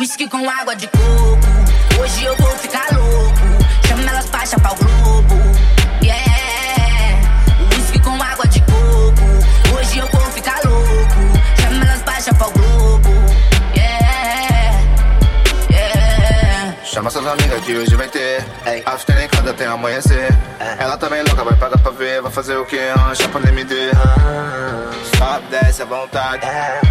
Whisky com água de coco. Hoje eu vou ficar louco. Chama elas pra chapar o globo. Yeah. Whisky com água de coco. Hoje eu vou ficar louco. Chama elas pra chapar o globo. Yeah. Yeah. Chama suas amigas que hoje vai ter. After em casa tem amanhecer. Ela também louca, vai pagar pra ver. Vai fazer o que? Ah, chapa no MD. Sobe, desce à vontade. Me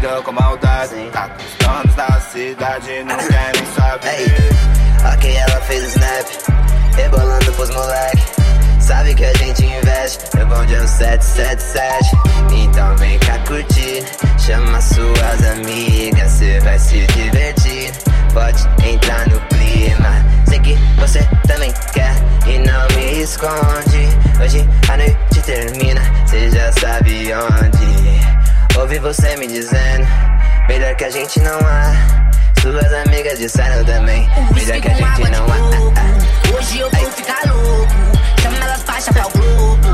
olhou com maldade. Tá com os donos da cidade, não quer nem saber. Ok, ela fez o snap, rebolando pros moleque. Sabe que a gente investe, meu bonde é o 777. Então vem cá curtir, chama suas amigas, cê vai se divertir. Pode entrar no clima, sei que você também quer e não me esconde. Hoje a noite termina, cê já sabe onde. Ouvi você me dizendo, melhor que a gente não há. Suas amigas disseram também, melhor que a gente não há. Hoje eu vou ficar louco. Chama elas pra chapar o globo.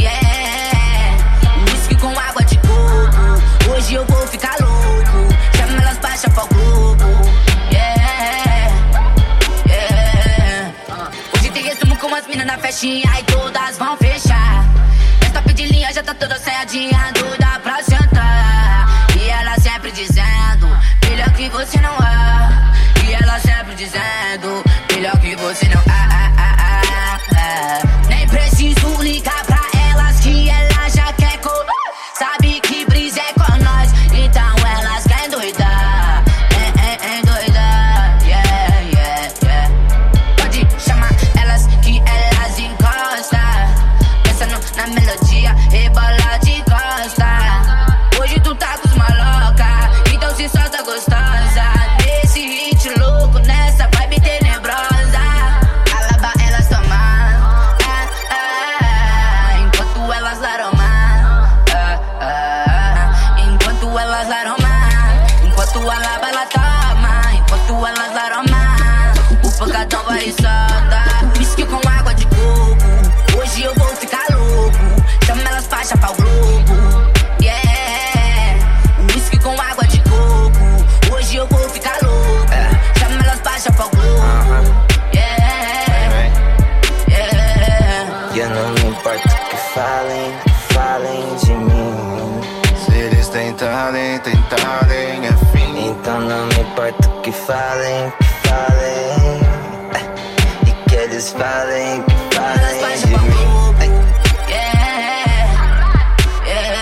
Yeah. Whisky com água de coco. Hoje eu vou ficar louco. Chama elas pra chapar o globo. Yeah. Yeah. Hoje tem resumo com as minas na festinha e todas vão fechar. Essa linha já tá toda ensaiadinha, doida pra sentar. Que você não é. E ela sempre dizendo, melhor que você não é. Nem preciso ligar pra elas que ela já quer colar. Sabe que brisa é com nós, então elas querem doidar. É, é, é doidar, yeah, yeah, yeah. Pode chamar elas que elas encostam. Pensando na melodia, pancadão vai e solta. Whisky com água de coco. Hoje eu vou ficar louco. Chama elas pra chapar o globo. Yeah. Whisky com água de coco. Hoje eu vou ficar louco. Chama elas pra chapar o globo. Yeah. Yeah. E eu não me importo que falem, que falem de mim. Se eles tentarem, tentarem, é fim. Então não me importo que falem, que falem. Globo. Yeah. Yeah.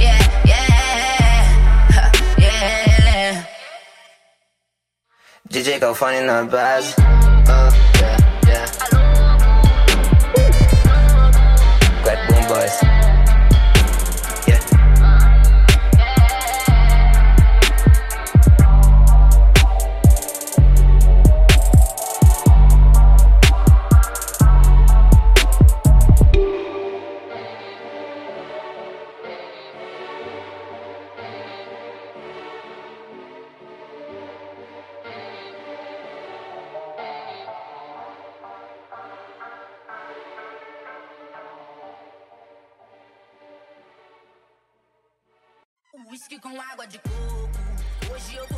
Yeah. Yeah. Yeah. DJ Galfone na base. Uh, yeah, Whisky com água de coco. Hoje eu